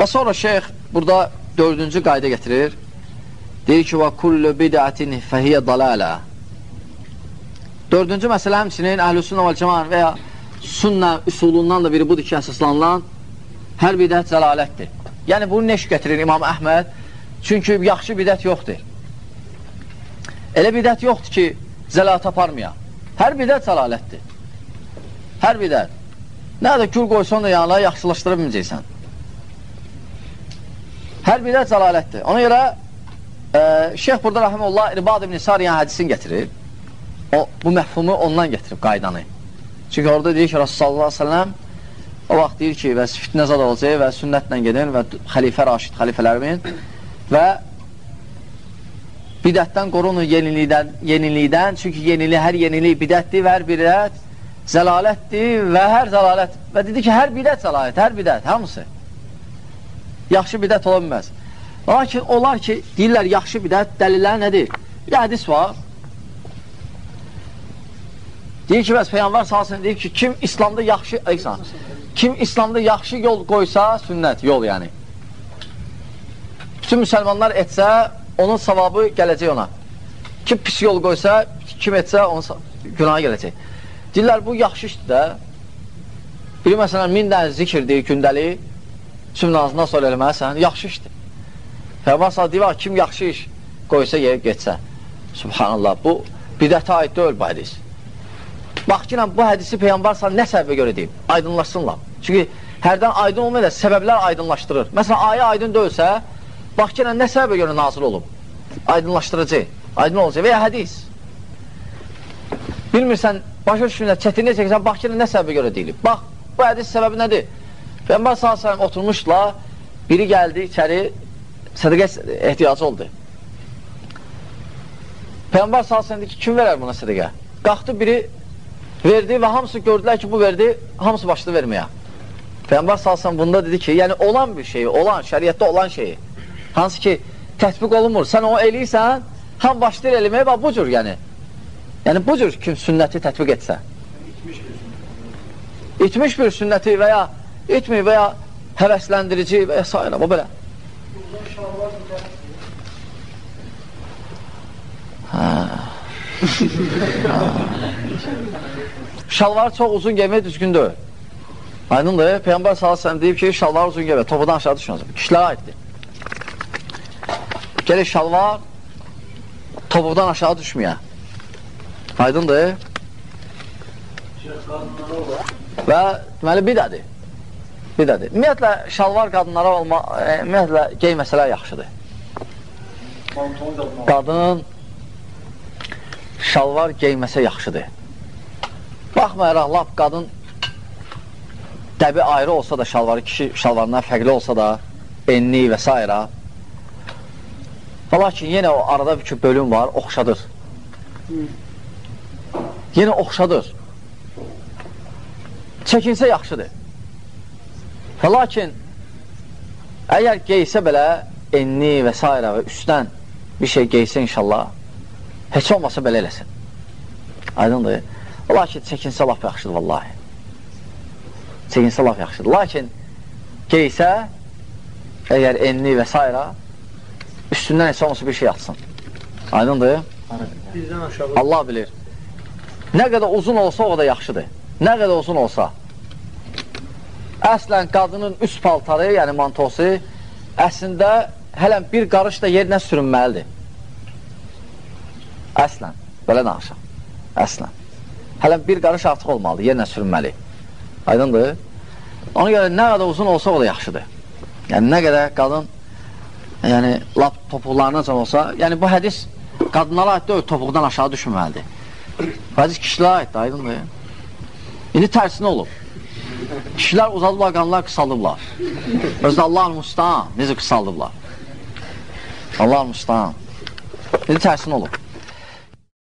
Və sonra şeyx burada dördüncü qayda getirir. Deyir ki, və kullu bidətin fəhiyyə dalalə. Dördüncü məsələ həmçinin əhl-i sünnə və cəman və ya sünnə üsulundan da biri budur ki, əsaslanılan hər bidət zəlalətdir. Yəni, bunu neş gətirir İmam Əhməd? Çünki yaxşı bidət yoxdur. Elə bidət yoxdur ki, zəlalət aparmaya. Hər bidət zəlalətdir. Hər bidət. Nə də gül qoysan da yanına yaxşılaşdıra bilməyəcəksən. Hər bidət zəlalətdir. Ona görə e, Şeyx burada rəhməlullah İrbad ibn Sariyan hədisini gətirir. O, bu məhfumu ondan gətirib qaydanı. Çünki orada deyir ki, Rasulullah s.ə.v o vaxt deyir ki, və fitnə zad olacaq və sünnətlə gedin və xəlifə raşid xəlifələrimin və bidətdən qorunun yenilikdən, yenilikdən çünki yenilik, hər yenilik bidətdir və hər bidət zəlalətdir və hər zəlalət və dedi ki, hər bidət zəlalət, hər bidət, hamısı yaxşı bidət ola bilməz. Lakin onlar ki, deyirlər yaxşı bidət, dəlillər nədir? Bir hədis var, Deyir ki, bəs Peyyambar salsın, deyir ki, kim İslamda yaxşı, əysən, kim İslamda yaxşı yol qoysa, sünnət, yol yəni. Bütün müsəlmanlar etsə, onun savabı gələcək ona. Kim pis yol qoysa, kim etsə, onun günahı gələcək. Deyirlər, bu yaxşı işdir də. Biri, məsələn, min dənə zikr deyir gündəlik, sübh nazından sonra eləməlisən, yaxşı işdir. Peyyambar salsın, deyir, kim yaxşı iş qoysa, yer getsə. Subhanallah, bu bidətə aid deyil bu hədis. Bax ki, bu hədisi Peyğəmbər sən nə səbəbə görə deyib? Aydınlaşsınlar. Çünki hərdən aydın olmaya da səbəblər aydınlaşdırır. Məsələn, ayə aydın döyülsə, bax ki, nə səbəbə görə nazil olub? Aydınlaşdırıcı, aydın olacaq və ya hədis. Bilmirsən, başa düşmürsən, çətinliyə çəkirsən, bax ki, nə səbəbə görə deyilib? Bax, bu hədis səbəbi nədir? Peyğəmbər s.ə.v oturmuşla, biri gəldi içəri, sədəqə ehtiyacı oldu. Peyğəmbər s.ə.v dedi ki, kim verər buna sədəqə? Qalxdı biri verdi və hamısı gördülər ki, bu verdi, hamısı başladı verməyə. Peyğəmbər salsam bunda dedi ki, yəni olan bir şeyi, olan, şəriətdə olan şeyi, hansı ki, tətbiq olunmur, sən onu eləyirsən, ham başlayır eləməyə və bu cür, yəni. Yəni, bu cür kim sünnəti tətbiq etsə. İtmiş bir sünnəti və ya itmi və ya həvəsləndirici və ya s. bu belə. Hə. Şalvar çox uzun geymək düzgün deyil. Aydındır, Peyğəmbər s.ə.v deyib ki, şalvar uzun geymək, topudan aşağı düşməsin. Kişilərə aiddir. Gəlir şalvar topuqdan aşağı düşməyə. Aydındır. Və deməli, bidədir. Bidədir. Ümumiyyətlə, şalvar qadınlara olma, e, ümumiyyətlə, geyməsələr yaxşıdır. Qadın şalvar geyməsə yaxşıdır. Baxmayaraq, lap qadın dəbi ayrı olsa da, şalvarı kişi şalvarından fərqli olsa da, enli və s. Lakin yenə o arada bir bölüm var, oxşadır. Yenə oxşadır. Çəkinsə yaxşıdır. Və lakin əgər geysə belə enli və s. və üstdən bir şey geysə inşallah, heç olmasa belə eləsin. Aydındır. Lakin çəkinsə laf yaxşıdır, vallahi. Çəkinsə laf yaxşıdır. Lakin geysə, əgər enli və s. üstündən heç olmasa bir şey atsın. Aydındır? Allah bilir. Nə qədər uzun olsa, o da yaxşıdır. Nə qədər uzun olsa. Əslən, qadının üst paltarı, yəni mantosu, əslində hələn bir qarış da yerinə sürünməlidir. Əslən, belə danışaq. Əslən. Hələ bir qarış artıq olmalıdır, yerlə sürünməli. Aydındır? Ona görə nə qədər uzun olsa o da yaxşıdır. Yəni, nə qədər qadın yəni, lap topuqlarına can olsa, yəni bu hədis qadınlara aid deyil, topuqdan aşağı düşməlidir. Hədis kişilərə aiddir, aydındır? İndi tərsinə olub. Kişilər uzadıblar, qanlar qısaldıblar. Özdə Allah-ı Mustan necə qısaldıblar? Allah-ı Mustan. İndi tərsinə olub.